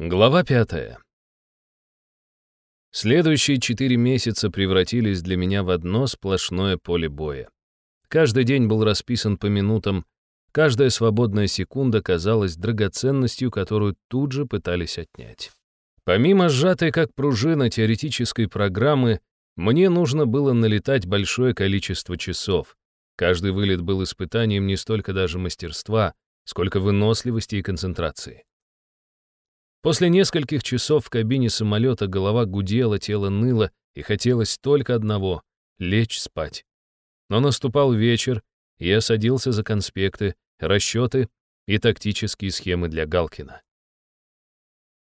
Глава пятая. Следующие четыре месяца превратились для меня в одно сплошное поле боя. Каждый день был расписан по минутам, каждая свободная секунда казалась драгоценностью, которую тут же пытались отнять. Помимо сжатой как пружина теоретической программы, мне нужно было налетать большое количество часов. Каждый вылет был испытанием не столько даже мастерства, сколько выносливости и концентрации. После нескольких часов в кабине самолета голова гудела, тело ныло, и хотелось только одного — лечь спать. Но наступал вечер, и я садился за конспекты, расчеты и тактические схемы для Галкина.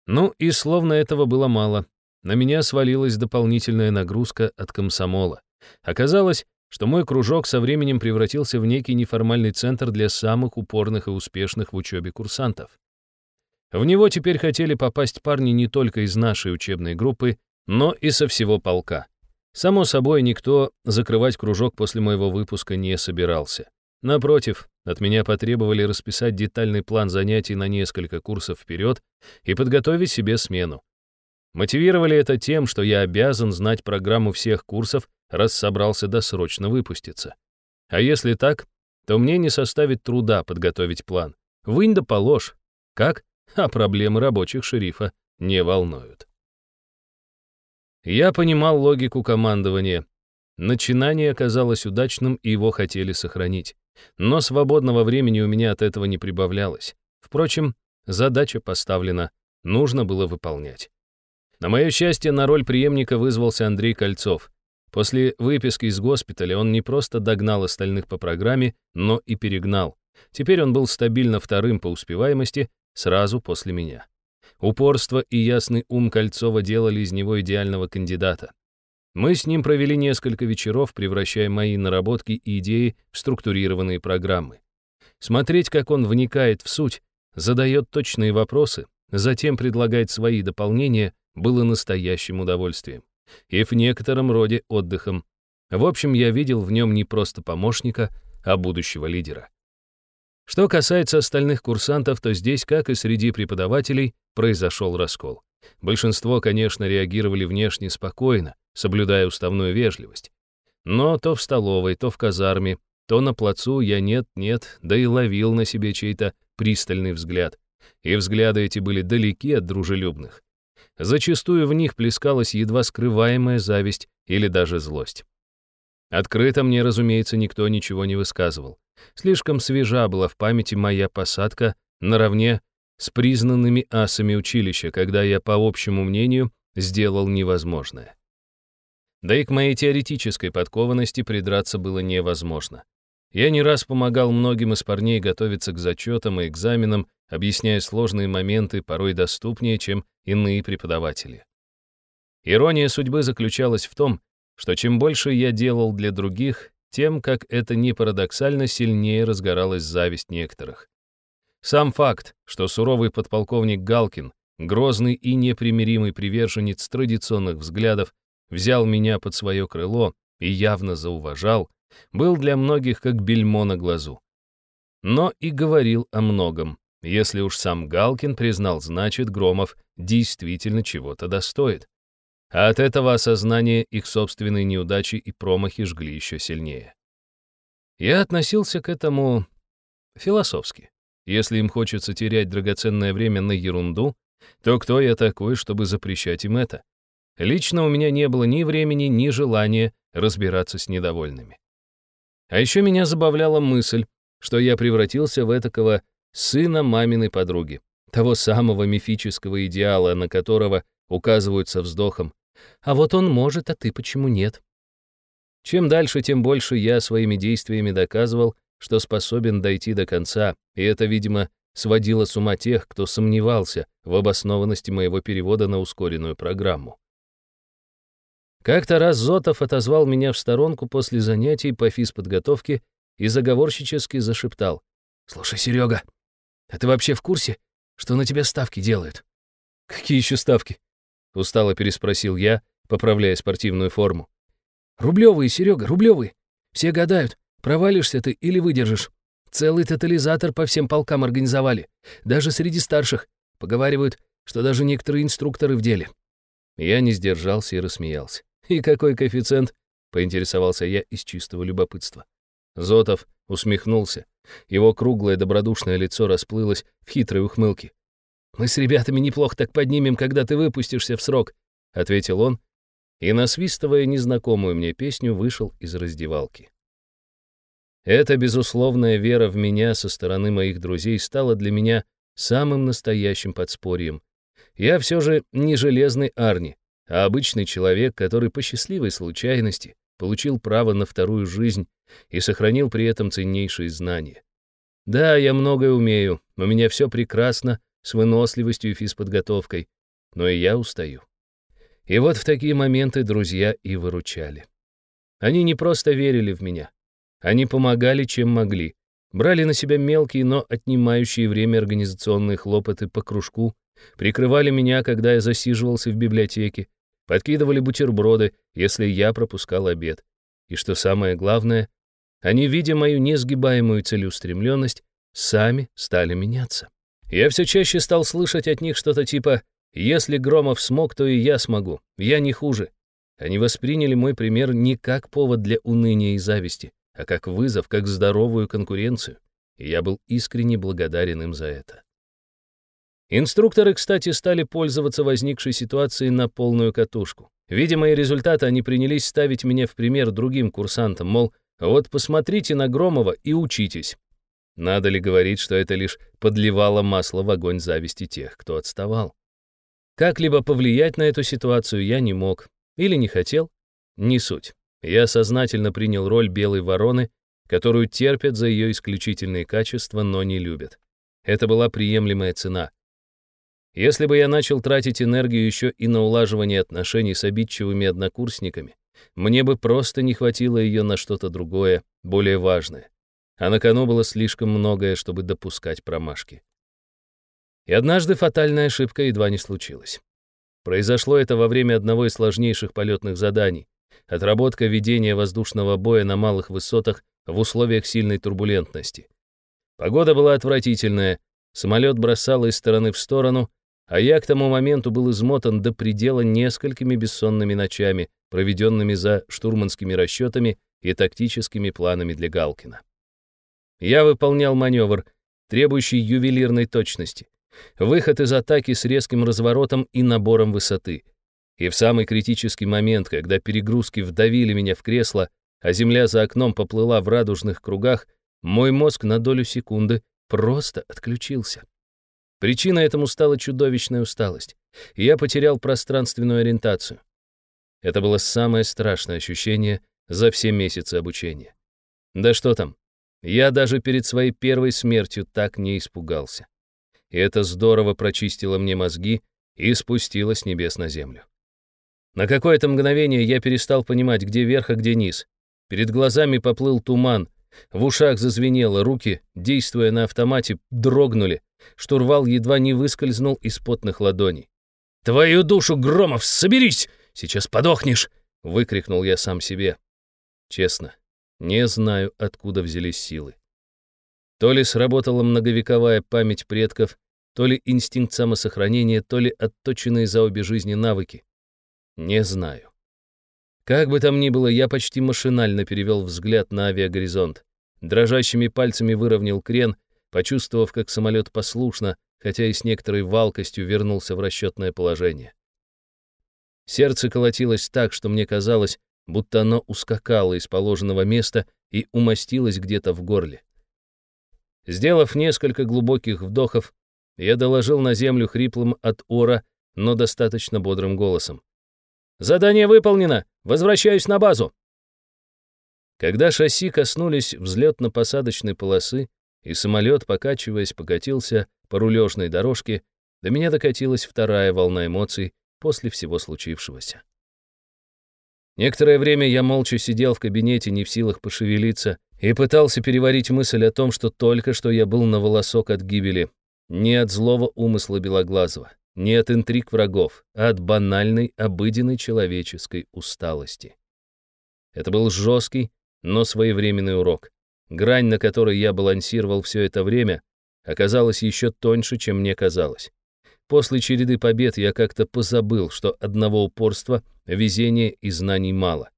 Ну и словно этого было мало, на меня свалилась дополнительная нагрузка от комсомола. Оказалось, что мой кружок со временем превратился в некий неформальный центр для самых упорных и успешных в учебе курсантов. В него теперь хотели попасть парни не только из нашей учебной группы, но и со всего полка. Само собой, никто закрывать кружок после моего выпуска не собирался. Напротив, от меня потребовали расписать детальный план занятий на несколько курсов вперед и подготовить себе смену. Мотивировали это тем, что я обязан знать программу всех курсов, раз собрался досрочно выпуститься. А если так, то мне не составит труда подготовить план. Вынь да положь. Как? А проблемы рабочих шерифа не волнуют. Я понимал логику командования. Начинание оказалось удачным, и его хотели сохранить. Но свободного времени у меня от этого не прибавлялось. Впрочем, задача поставлена, нужно было выполнять. На мое счастье, на роль преемника вызвался Андрей Кольцов. После выписки из госпиталя он не просто догнал остальных по программе, но и перегнал. Теперь он был стабильно вторым по успеваемости, сразу после меня. Упорство и ясный ум Кольцова делали из него идеального кандидата. Мы с ним провели несколько вечеров, превращая мои наработки и идеи в структурированные программы. Смотреть, как он вникает в суть, задает точные вопросы, затем предлагает свои дополнения, было настоящим удовольствием. И в некотором роде отдыхом. В общем, я видел в нем не просто помощника, а будущего лидера. Что касается остальных курсантов, то здесь, как и среди преподавателей, произошел раскол. Большинство, конечно, реагировали внешне спокойно, соблюдая уставную вежливость. Но то в столовой, то в казарме, то на плацу я нет-нет, да и ловил на себе чей-то пристальный взгляд. И взгляды эти были далеки от дружелюбных. Зачастую в них плескалась едва скрываемая зависть или даже злость. Открыто мне, разумеется, никто ничего не высказывал. Слишком свежа была в памяти моя посадка наравне с признанными асами училища, когда я, по общему мнению, сделал невозможное. Да и к моей теоретической подкованности придраться было невозможно. Я не раз помогал многим из парней готовиться к зачетам и экзаменам, объясняя сложные моменты порой доступнее, чем иные преподаватели. Ирония судьбы заключалась в том, что чем больше я делал для других, тем, как это не парадоксально, сильнее разгоралась зависть некоторых. Сам факт, что суровый подполковник Галкин, грозный и непримиримый приверженец традиционных взглядов, взял меня под свое крыло и явно зауважал, был для многих как бельмо на глазу. Но и говорил о многом. Если уж сам Галкин признал, значит, Громов действительно чего-то достоит. А от этого осознания их собственной неудачи и промахи жгли еще сильнее. Я относился к этому философски. Если им хочется терять драгоценное время на ерунду, то кто я такой, чтобы запрещать им это? Лично у меня не было ни времени, ни желания разбираться с недовольными. А еще меня забавляла мысль, что я превратился в этакого сына маминой подруги, того самого мифического идеала, на которого указывают со вздохом а вот он может, а ты почему нет? Чем дальше, тем больше я своими действиями доказывал, что способен дойти до конца, и это, видимо, сводило с ума тех, кто сомневался в обоснованности моего перевода на ускоренную программу. Как-то раз Зотов отозвал меня в сторонку после занятий по физподготовке и заговорщически зашептал. «Слушай, Серега, а ты вообще в курсе, что на тебя ставки делают?» «Какие еще ставки?» — устало переспросил я, поправляя спортивную форму. «Рублевые, Серега, рублевые. Все гадают, провалишься ты или выдержишь. Целый тотализатор по всем полкам организовали. Даже среди старших. Поговаривают, что даже некоторые инструкторы в деле». Я не сдержался и рассмеялся. «И какой коэффициент?» — поинтересовался я из чистого любопытства. Зотов усмехнулся. Его круглое добродушное лицо расплылось в хитрой ухмылке. «Мы с ребятами неплохо так поднимем, когда ты выпустишься в срок», — ответил он, и, насвистывая незнакомую мне песню, вышел из раздевалки. Эта безусловная вера в меня со стороны моих друзей стала для меня самым настоящим подспорьем. Я все же не железный Арни, а обычный человек, который по счастливой случайности получил право на вторую жизнь и сохранил при этом ценнейшие знания. Да, я многое умею, у меня все прекрасно, с выносливостью и физподготовкой, но и я устаю. И вот в такие моменты друзья и выручали. Они не просто верили в меня, они помогали, чем могли, брали на себя мелкие, но отнимающие время организационные хлопоты по кружку, прикрывали меня, когда я засиживался в библиотеке, подкидывали бутерброды, если я пропускал обед. И что самое главное, они, видя мою несгибаемую целеустремленность, сами стали меняться. Я все чаще стал слышать от них что-то типа «Если Громов смог, то и я смогу, я не хуже». Они восприняли мой пример не как повод для уныния и зависти, а как вызов, как здоровую конкуренцию, и я был искренне благодарен им за это. Инструкторы, кстати, стали пользоваться возникшей ситуацией на полную катушку. Видя мои результаты, они принялись ставить меня в пример другим курсантам, мол, вот посмотрите на Громова и учитесь. Надо ли говорить, что это лишь подливало масло в огонь зависти тех, кто отставал? Как-либо повлиять на эту ситуацию я не мог или не хотел, не суть. Я сознательно принял роль белой вороны, которую терпят за ее исключительные качества, но не любят. Это была приемлемая цена. Если бы я начал тратить энергию еще и на улаживание отношений с обидчивыми однокурсниками, мне бы просто не хватило ее на что-то другое, более важное. А на кону было слишком многое, чтобы допускать промашки. И однажды фатальная ошибка едва не случилась. Произошло это во время одного из сложнейших полетных заданий, отработка ведения воздушного боя на малых высотах в условиях сильной турбулентности. Погода была отвратительная, самолет бросало из стороны в сторону, а я к тому моменту был измотан до предела несколькими бессонными ночами, проведенными за штурманскими расчетами и тактическими планами для Галкина. Я выполнял маневр, требующий ювелирной точности, выход из атаки с резким разворотом и набором высоты — и в самый критический момент, когда перегрузки вдавили меня в кресло, а земля за окном поплыла в радужных кругах, мой мозг на долю секунды просто отключился. Причиной этому стала чудовищная усталость, и я потерял пространственную ориентацию. Это было самое страшное ощущение за все месяцы обучения. Да что там, я даже перед своей первой смертью так не испугался. И это здорово прочистило мне мозги и спустило с небес на землю. На какое-то мгновение я перестал понимать, где верх, а где низ. Перед глазами поплыл туман, в ушах зазвенело, руки, действуя на автомате, дрогнули. Штурвал едва не выскользнул из потных ладоней. «Твою душу, Громов, соберись! Сейчас подохнешь!» — выкрикнул я сам себе. Честно, не знаю, откуда взялись силы. То ли сработала многовековая память предков, то ли инстинкт самосохранения, то ли отточенные за обе жизни навыки. Не знаю. Как бы там ни было, я почти машинально перевел взгляд на авиагоризонт. Дрожащими пальцами выровнял крен, почувствовав, как самолет послушно, хотя и с некоторой валкостью вернулся в расчетное положение. Сердце колотилось так, что мне казалось, будто оно ускакало из положенного места и умостилось где-то в горле. Сделав несколько глубоких вдохов, я доложил на землю хриплым от ора, но достаточно бодрым голосом. Задание выполнено! Возвращаюсь на базу!» Когда шасси коснулись взлетно-посадочной полосы, и самолет, покачиваясь, покатился по рулежной дорожке, до меня докатилась вторая волна эмоций после всего случившегося. Некоторое время я молча сидел в кабинете, не в силах пошевелиться, и пытался переварить мысль о том, что только что я был на волосок от гибели, не от злого умысла Белоглазого. Не от интриг врагов, а от банальной, обыденной человеческой усталости. Это был жесткий, но своевременный урок. Грань, на которой я балансировал все это время, оказалась еще тоньше, чем мне казалось. После череды побед я как-то позабыл, что одного упорства, везения и знаний мало.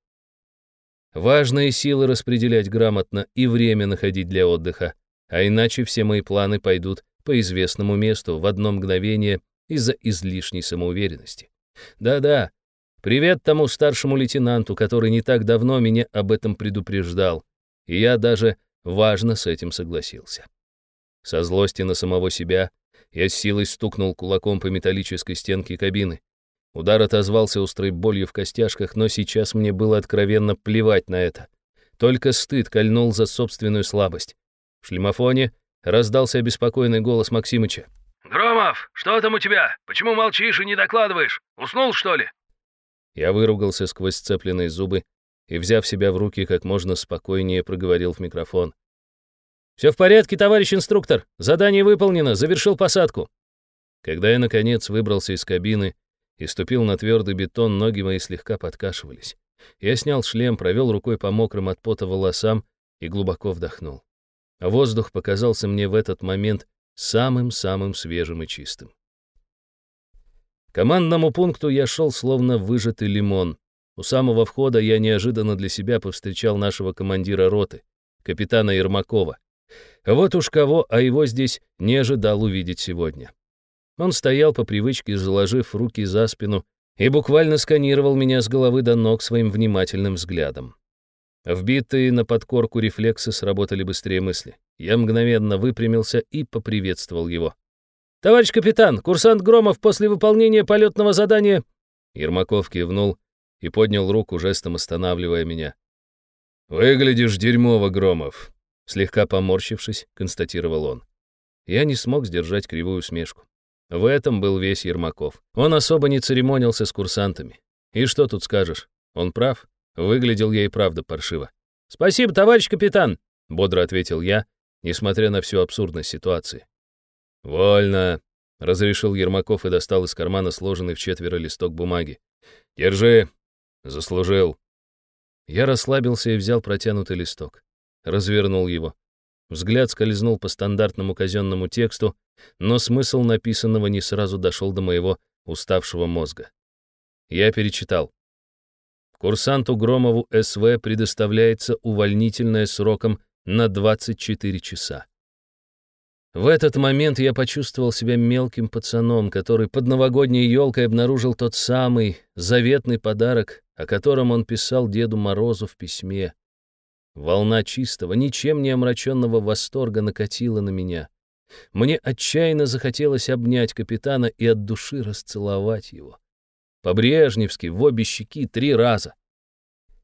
Важные силы распределять грамотно и время находить для отдыха, а иначе все мои планы пойдут по известному месту в одно мгновение из-за излишней самоуверенности. Да-да, привет тому старшему лейтенанту, который не так давно меня об этом предупреждал, и я даже важно с этим согласился. Со злости на самого себя я с силой стукнул кулаком по металлической стенке кабины. Удар отозвался острой болью в костяшках, но сейчас мне было откровенно плевать на это. Только стыд кольнул за собственную слабость. В шлемофоне раздался обеспокоенный голос Максимыча. «Громов, что там у тебя? Почему молчишь и не докладываешь? Уснул, что ли?» Я выругался сквозь сцепленные зубы и, взяв себя в руки, как можно спокойнее проговорил в микрофон. «Все в порядке, товарищ инструктор. Задание выполнено. Завершил посадку». Когда я, наконец, выбрался из кабины и ступил на твердый бетон, ноги мои слегка подкашивались. Я снял шлем, провел рукой по мокрым от пота волосам и глубоко вдохнул. Воздух показался мне в этот момент самым-самым свежим и чистым. К командному пункту я шел словно выжатый лимон. У самого входа я неожиданно для себя повстречал нашего командира роты, капитана Ермакова. Вот уж кого, а его здесь не ожидал увидеть сегодня. Он стоял по привычке, заложив руки за спину, и буквально сканировал меня с головы до ног своим внимательным взглядом. Вбитые на подкорку рефлексы сработали быстрее мысли. Я мгновенно выпрямился и поприветствовал его. «Товарищ капитан, курсант Громов после выполнения полетного задания...» Ермаков кивнул и поднял руку, жестом останавливая меня. «Выглядишь дерьмово, Громов. Слегка поморщившись, констатировал он. Я не смог сдержать кривую усмешку. В этом был весь Ермаков. Он особо не церемонился с курсантами. И что тут скажешь? Он прав. Выглядел я и правда паршиво. «Спасибо, товарищ капитан!» — бодро ответил я, несмотря на всю абсурдность ситуации. «Вольно!» — разрешил Ермаков и достал из кармана сложенный в четверо листок бумаги. «Держи! Заслужил!» Я расслабился и взял протянутый листок развернул его. Взгляд скользнул по стандартному казенному тексту, но смысл написанного не сразу дошел до моего уставшего мозга. Я перечитал. Курсанту Громову СВ предоставляется увольнительное сроком на 24 часа. В этот момент я почувствовал себя мелким пацаном, который под новогодней елкой обнаружил тот самый заветный подарок, о котором он писал Деду Морозу в письме. Волна чистого, ничем не омраченного восторга накатила на меня. Мне отчаянно захотелось обнять капитана и от души расцеловать его. По-брежневски, в обе щеки, три раза.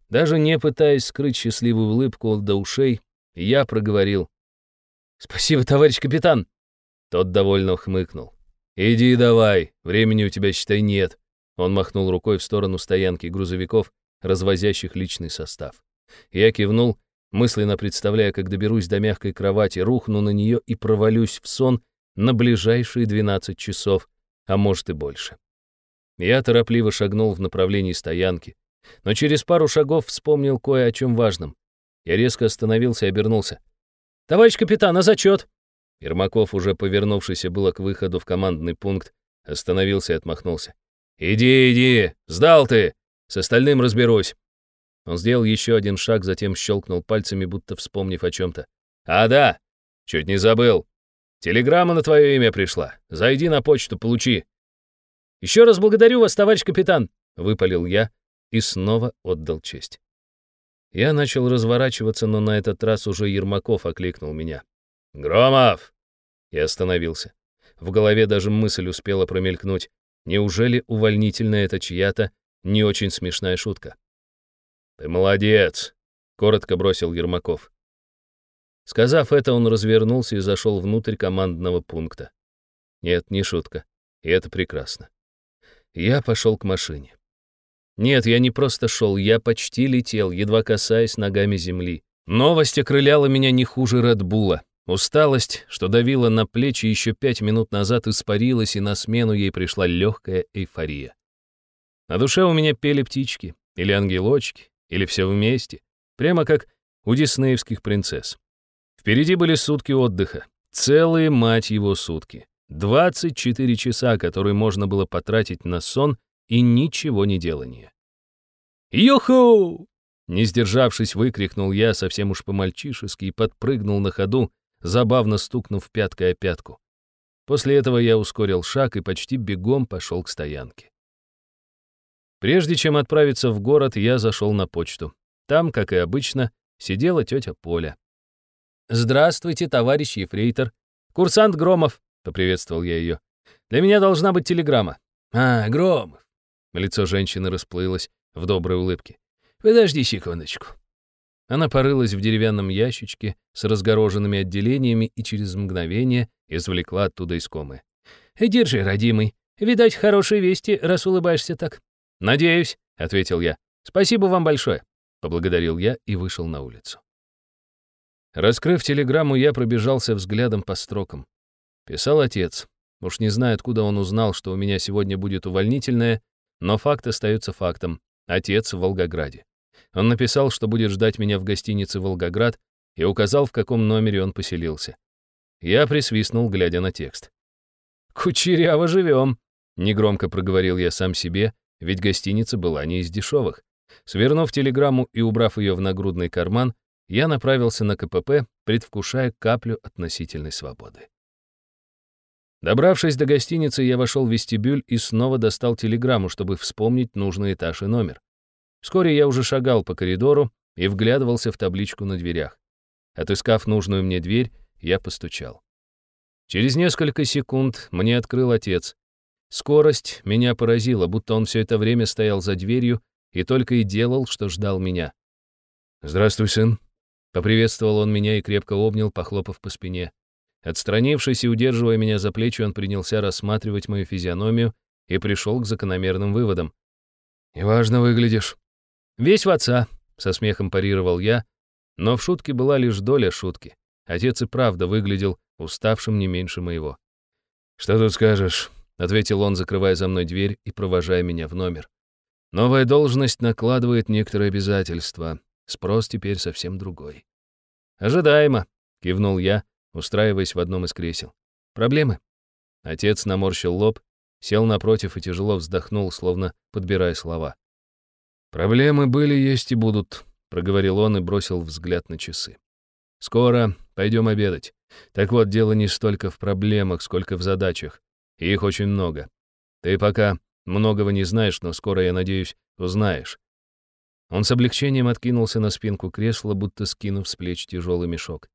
Даже не пытаясь скрыть счастливую улыбку до ушей, я проговорил. «Спасибо, товарищ капитан!» Тот довольно хмыкнул. «Иди давай, времени у тебя, считай, нет». Он махнул рукой в сторону стоянки грузовиков, развозящих личный состав. Я кивнул, мысленно представляя, как доберусь до мягкой кровати, рухну на нее и провалюсь в сон на ближайшие 12 часов, а может и больше. Я торопливо шагнул в направлении стоянки, но через пару шагов вспомнил кое о чем важном. Я резко остановился и обернулся. «Товарищ капитан, а зачет?» Ермаков, уже повернувшийся было к выходу в командный пункт, остановился и отмахнулся. «Иди, иди, сдал ты! С остальным разберусь!» Он сделал еще один шаг, затем щелкнул пальцами, будто вспомнив о чем-то. «А, да! Чуть не забыл. Телеграмма на твое имя пришла. Зайди на почту, получи». «Еще раз благодарю вас, товарищ капитан!» — выпалил я и снова отдал честь. Я начал разворачиваться, но на этот раз уже Ермаков окликнул меня. «Громов!» Я остановился. В голове даже мысль успела промелькнуть. Неужели увольнительная это чья-то не очень смешная шутка? «Ты молодец!» — коротко бросил Ермаков. Сказав это, он развернулся и зашел внутрь командного пункта. Нет, не шутка. И это прекрасно. Я пошел к машине. Нет, я не просто шел, я почти летел, едва касаясь ногами земли. Новость окрыляла меня не хуже Редбула. Усталость, что давила на плечи еще пять минут назад, испарилась, и на смену ей пришла легкая эйфория. На душе у меня пели птички или ангелочки, или все вместе. Прямо как у диснеевских принцесс. Впереди были сутки отдыха. Целые, мать его, сутки. 24 часа, которые можно было потратить на сон и ничего не делание. «Юху!» Не сдержавшись, выкрикнул я совсем уж по-мальчишески и подпрыгнул на ходу, забавно стукнув пяткой о пятку. После этого я ускорил шаг и почти бегом пошел к стоянке. Прежде чем отправиться в город, я зашел на почту. Там, как и обычно, сидела тетя Поля. «Здравствуйте, товарищ ефрейтор. Курсант Громов», — поприветствовал я ее. «Для меня должна быть телеграмма». «А, Громов». Лицо женщины расплылось в доброй улыбке. «Подожди секундочку». Она порылась в деревянном ящичке с разгороженными отделениями и через мгновение извлекла оттуда искомое. «Держи, родимый. Видать, хорошие вести, раз улыбаешься так». «Надеюсь», — ответил я. «Спасибо вам большое», — поблагодарил я и вышел на улицу. Раскрыв телеграмму, я пробежался взглядом по строкам. Писал отец. Уж не знаю, откуда он узнал, что у меня сегодня будет увольнительное, но факт остается фактом. Отец в Волгограде. Он написал, что будет ждать меня в гостинице «Волгоград» и указал, в каком номере он поселился. Я присвистнул, глядя на текст. «Кучеряво живем», — негромко проговорил я сам себе, ведь гостиница была не из дешевых. Свернув телеграмму и убрав ее в нагрудный карман, я направился на КПП, предвкушая каплю относительной свободы. Добравшись до гостиницы, я вошел в вестибюль и снова достал телеграмму, чтобы вспомнить нужный этаж и номер. Вскоре я уже шагал по коридору и вглядывался в табличку на дверях. Отыскав нужную мне дверь, я постучал. Через несколько секунд мне открыл отец. Скорость меня поразила, будто он все это время стоял за дверью и только и делал, что ждал меня. «Здравствуй, сын», — поприветствовал он меня и крепко обнял, похлопав по спине. Отстранившись и удерживая меня за плечи, он принялся рассматривать мою физиономию и пришел к закономерным выводам. «Неважно выглядишь». «Весь в отца», — со смехом парировал я, но в шутке была лишь доля шутки. Отец и правда выглядел уставшим не меньше моего. «Что тут скажешь?» Ответил он, закрывая за мной дверь и провожая меня в номер. Новая должность накладывает некоторые обязательства. Спрос теперь совсем другой. Ожидаемо, кивнул я, устраиваясь в одном из кресел. Проблемы? Отец наморщил лоб, сел напротив и тяжело вздохнул, словно подбирая слова. «Проблемы были, есть и будут», — проговорил он и бросил взгляд на часы. «Скоро пойдем обедать. Так вот, дело не столько в проблемах, сколько в задачах их очень много. Ты пока многого не знаешь, но скоро, я надеюсь, узнаешь». Он с облегчением откинулся на спинку кресла, будто скинув с плеч тяжелый мешок.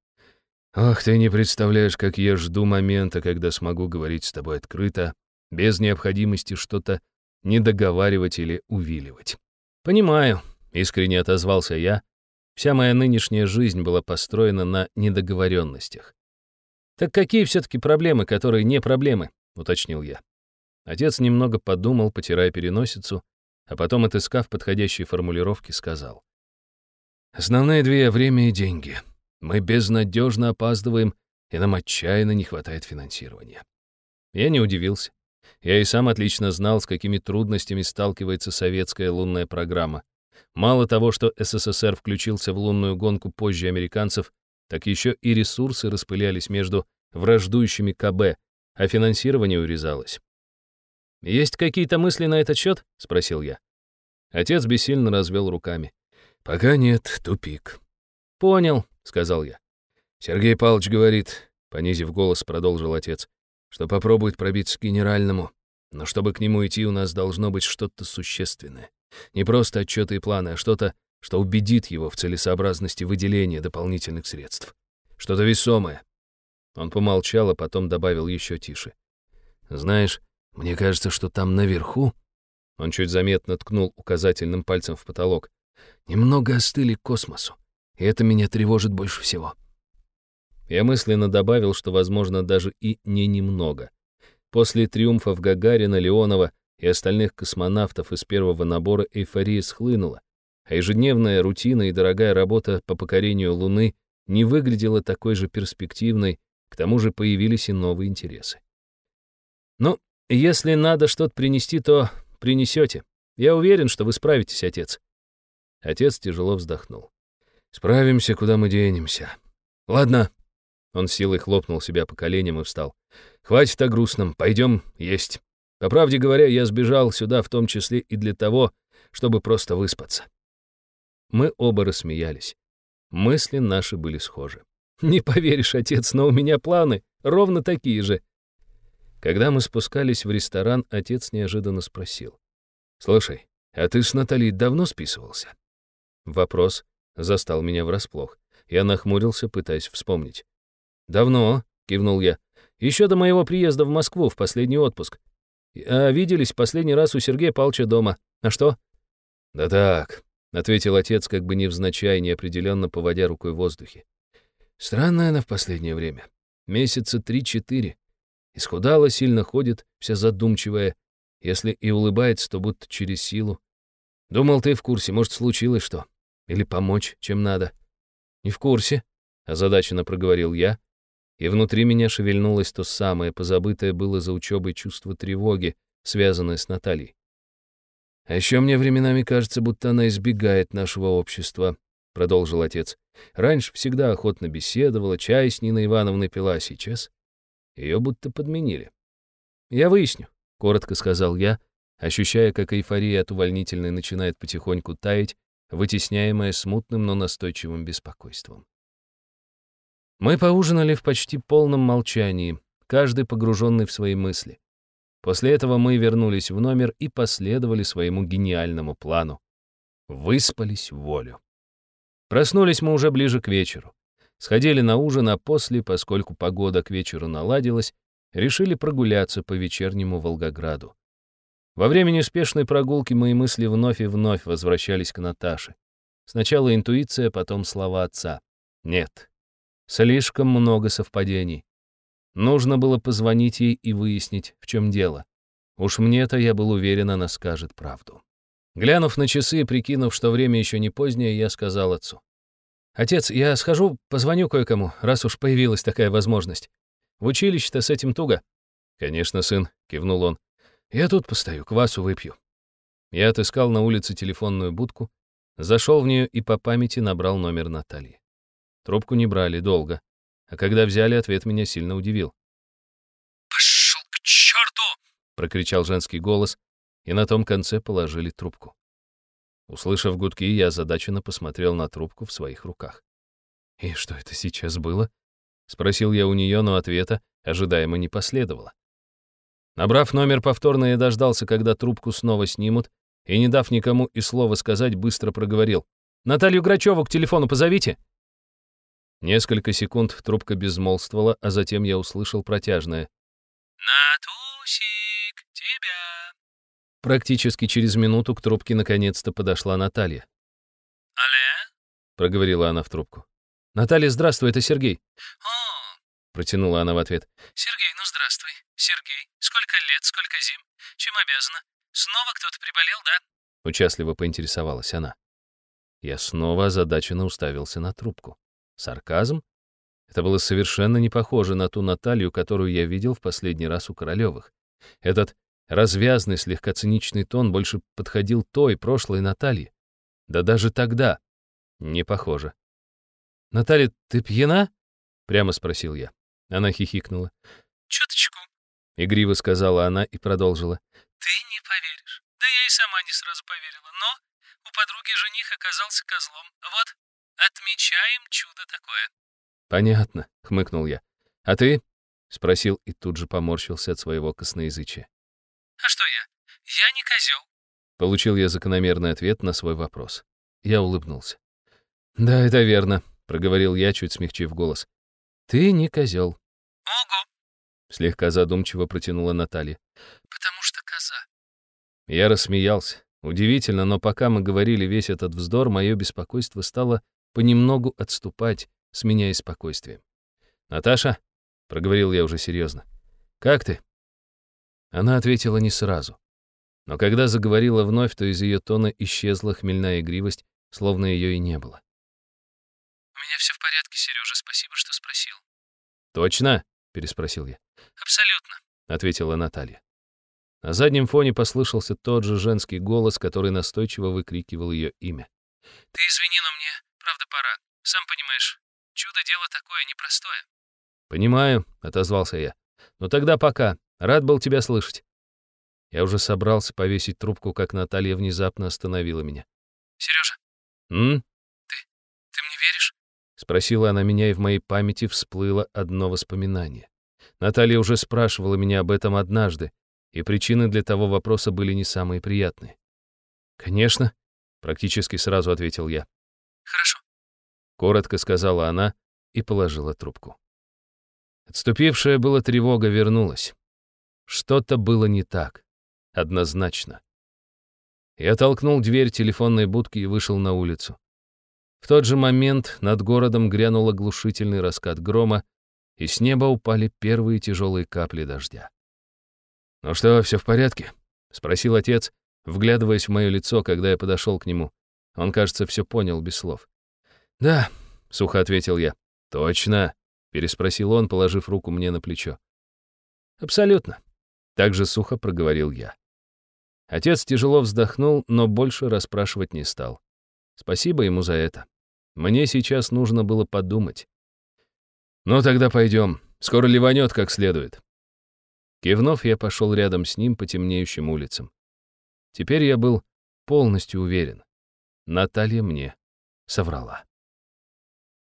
«Ох, ты не представляешь, как я жду момента, когда смогу говорить с тобой открыто, без необходимости что-то недоговаривать или увиливать». «Понимаю», — искренне отозвался я. Вся моя нынешняя жизнь была построена на недоговоренностях. Так какие все-таки проблемы, которые не проблемы? — уточнил я. Отец немного подумал, потирая переносицу, а потом, отыскав подходящие формулировки, сказал. «Основные две — время и деньги. Мы безнадежно опаздываем, и нам отчаянно не хватает финансирования». Я не удивился. Я и сам отлично знал, с какими трудностями сталкивается советская лунная программа. Мало того, что СССР включился в лунную гонку позже американцев, так еще и ресурсы распылялись между враждующими КБ, а финансирование урезалось. «Есть какие-то мысли на этот счет?» — спросил я. Отец бессильно развел руками. «Пока нет, тупик». «Понял», — сказал я. «Сергей Павлович говорит», — понизив голос, продолжил отец, «что попробует пробиться к генеральному, но чтобы к нему идти, у нас должно быть что-то существенное. Не просто отчеты и планы, а что-то, что убедит его в целесообразности выделения дополнительных средств. Что-то весомое, он помолчал, а потом добавил еще тише. «Знаешь, мне кажется, что там наверху...» Он чуть заметно ткнул указательным пальцем в потолок. «Немного остыли к космосу, и это меня тревожит больше всего». Я мысленно добавил, что, возможно, даже и не немного. После триумфов Гагарина, Леонова и остальных космонавтов из первого набора эйфория схлынула, а ежедневная рутина и дорогая работа по покорению Луны не выглядела такой же перспективной, к тому же появились и новые интересы. «Ну, если надо что-то принести, то принесете. Я уверен, что вы справитесь, отец». Отец тяжело вздохнул. «Справимся, куда мы денемся. Ладно». Он силой хлопнул себя по коленям и встал. «Хватит о грустном, пойдем есть. По правде говоря, я сбежал сюда в том числе и для того, чтобы просто выспаться». Мы оба рассмеялись. Мысли наши были схожи. «Не поверишь, отец, но у меня планы ровно такие же». Когда мы спускались в ресторан, отец неожиданно спросил. «Слушай, а ты с Натальей давно списывался?» Вопрос застал меня врасплох. Я нахмурился, пытаясь вспомнить. «Давно», — кивнул я. «Еще до моего приезда в Москву в последний отпуск. А виделись последний раз у Сергея Павловича дома. А что?» «Да так», — ответил отец, как бы невзначай, неопределенно поводя рукой в воздухе. «Странная она в последнее время. Месяца три-четыре. Исхудала, сильно ходит, вся задумчивая. Если и улыбается, то будто через силу. Думал, ты в курсе, может, случилось что. Или помочь, чем надо. Не в курсе, озадаченно проговорил я, и внутри меня шевельнулось то самое, позабытое было за учебой чувство тревоги, связанное с Натальей. «А еще мне временами кажется, будто она избегает нашего общества», — продолжил отец. «Раньше всегда охотно беседовала, чай с Ниной Ивановной пила, а сейчас ее будто подменили». «Я выясню», — коротко сказал я, ощущая, как эйфория от увольнительной начинает потихоньку таять, вытесняемая смутным, но настойчивым беспокойством. Мы поужинали в почти полном молчании, каждый погруженный в свои мысли. После этого мы вернулись в номер и последовали своему гениальному плану. Выспались в волю. Проснулись мы уже ближе к вечеру. Сходили на ужин, а после, поскольку погода к вечеру наладилась, решили прогуляться по вечернему Волгограду. Во время неспешной прогулки мои мысли вновь и вновь возвращались к Наташе. Сначала интуиция, потом слова отца. Нет, Слишком много совпадений. Нужно было позвонить ей и выяснить, в чем дело. Уж мне-то, я был уверен, она скажет правду. Глянув на часы и прикинув, что время еще не позднее, я сказал отцу. «Отец, я схожу, позвоню кое-кому, раз уж появилась такая возможность. В училище-то с этим туго». «Конечно, сын», — кивнул он. «Я тут постою, квасу выпью». Я отыскал на улице телефонную будку, зашел в нее и по памяти набрал номер Натальи. Трубку не брали долго. А когда взяли, ответ меня сильно удивил. «Пошел к черту!» — прокричал женский голос, и на том конце положили трубку. Услышав гудки, я озадаченно посмотрел на трубку в своих руках. «И что это сейчас было?» — спросил я у нее, но ответа ожидаемо не последовало. Набрав номер повторно, я дождался, когда трубку снова снимут, и, не дав никому и слова сказать, быстро проговорил. «Наталью Грачеву к телефону позовите!» Несколько секунд трубка безмолвствовала, а затем я услышал протяжное. «Натусик, тебя!» Практически через минуту к трубке наконец-то подошла Наталья. «Алле?» — проговорила она в трубку. «Наталья, здравствуй, это Сергей». «О!» — протянула она в ответ. «Сергей, ну здравствуй. Сергей, сколько лет, сколько зим? Чем обязана? Снова кто-то приболел, да?» Участливо поинтересовалась она. Я снова озадаченно уставился на трубку. Сарказм? Это было совершенно не похоже на ту Наталью, которую я видел в последний раз у Королевых. Этот развязный, слегка циничный тон больше подходил той, прошлой Наталье. Да даже тогда не похоже. «Наталья, ты пьяна?» — прямо спросил я. Она хихикнула. «Чуточку», — игриво сказала она и продолжила. «Ты не поверишь. Да я и сама не сразу поверила. Но у подруги жених оказался козлом. Вот, Отмечаем чудо такое. Понятно, хмыкнул я. А ты? Спросил и тут же поморщился от своего косноязычия. А что я? Я не козел. Получил я закономерный ответ на свой вопрос. Я улыбнулся. «Да, это верно», — проговорил я, чуть смягчив голос. «Ты не козел. «Ого!» — слегка задумчиво протянула Наталья. «Потому что коза». Я рассмеялся. Удивительно, но пока мы говорили весь этот вздор, мое беспокойство стало понемногу отступать, сменяясь спокойствием. «Наташа?» — проговорил я уже серьезно. «Как ты?» Она ответила не сразу. Но когда заговорила вновь, то из ее тона исчезла хмельная игривость, словно ее и не было. «У меня все в порядке, Сережа, спасибо, что спросил». «Точно?» — переспросил я. «Абсолютно», — ответила Наталья. На заднем фоне послышался тот же женский голос, который настойчиво выкрикивал ее имя. «Ты извини, но мне Правда, пора. Сам понимаешь, чудо-дело такое непростое. «Понимаю», — отозвался я. «Но тогда пока. Рад был тебя слышать». Я уже собрался повесить трубку, как Наталья внезапно остановила меня. Сережа, «М?» ты мне веришь? Спросила она меня, и в моей памяти всплыло одно воспоминание. Наталья уже спрашивала меня об этом однажды, и причины для того вопроса были не самые приятные. «Конечно», — практически сразу ответил я. Хорошо. Коротко сказала она и положила трубку. Отступившая была тревога вернулась. Что-то было не так. Однозначно. Я толкнул дверь телефонной будки и вышел на улицу. В тот же момент над городом грянул оглушительный раскат грома, и с неба упали первые тяжелые капли дождя. «Ну что, все в порядке?» — спросил отец, вглядываясь в мое лицо, когда я подошел к нему. Он, кажется, все понял без слов. «Да», — сухо ответил я. «Точно?» — переспросил он, положив руку мне на плечо. «Абсолютно», — так же сухо проговорил я. Отец тяжело вздохнул, но больше расспрашивать не стал. Спасибо ему за это. Мне сейчас нужно было подумать. «Ну тогда пойдем. Скоро ливанет как следует». Кивнув, я пошел рядом с ним по темнеющим улицам. Теперь я был полностью уверен. Наталья мне соврала.